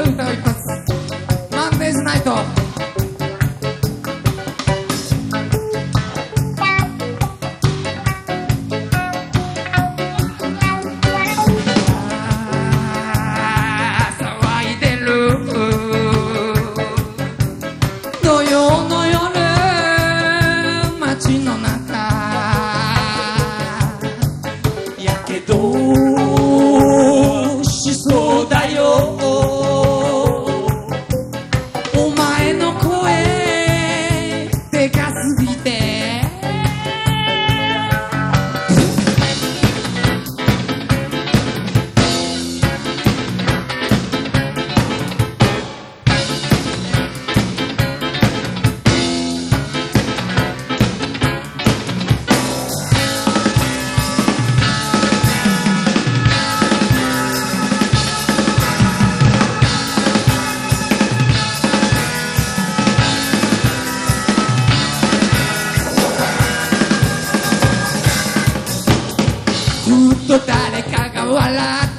ぽい歌がいイす。マンデーズナイト。街の中。やけど。totale cagao a la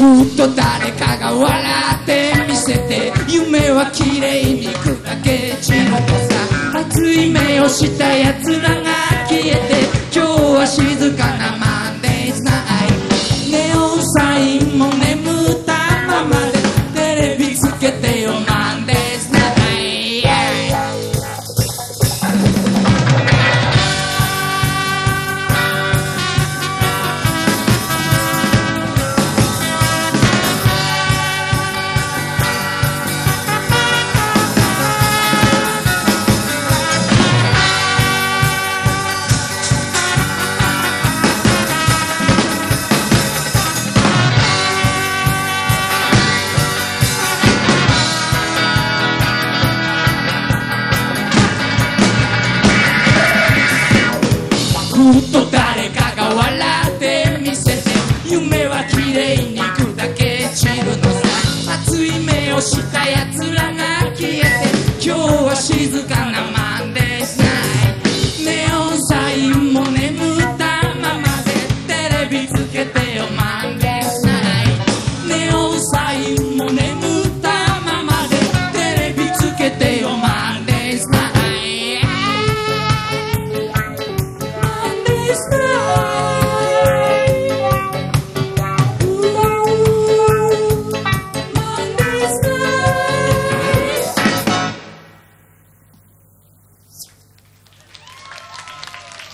ふっと誰かが笑って見せて。夢は綺麗に砕け散るとさ。熱い目をしたやつらが消えて。今日は静かな静か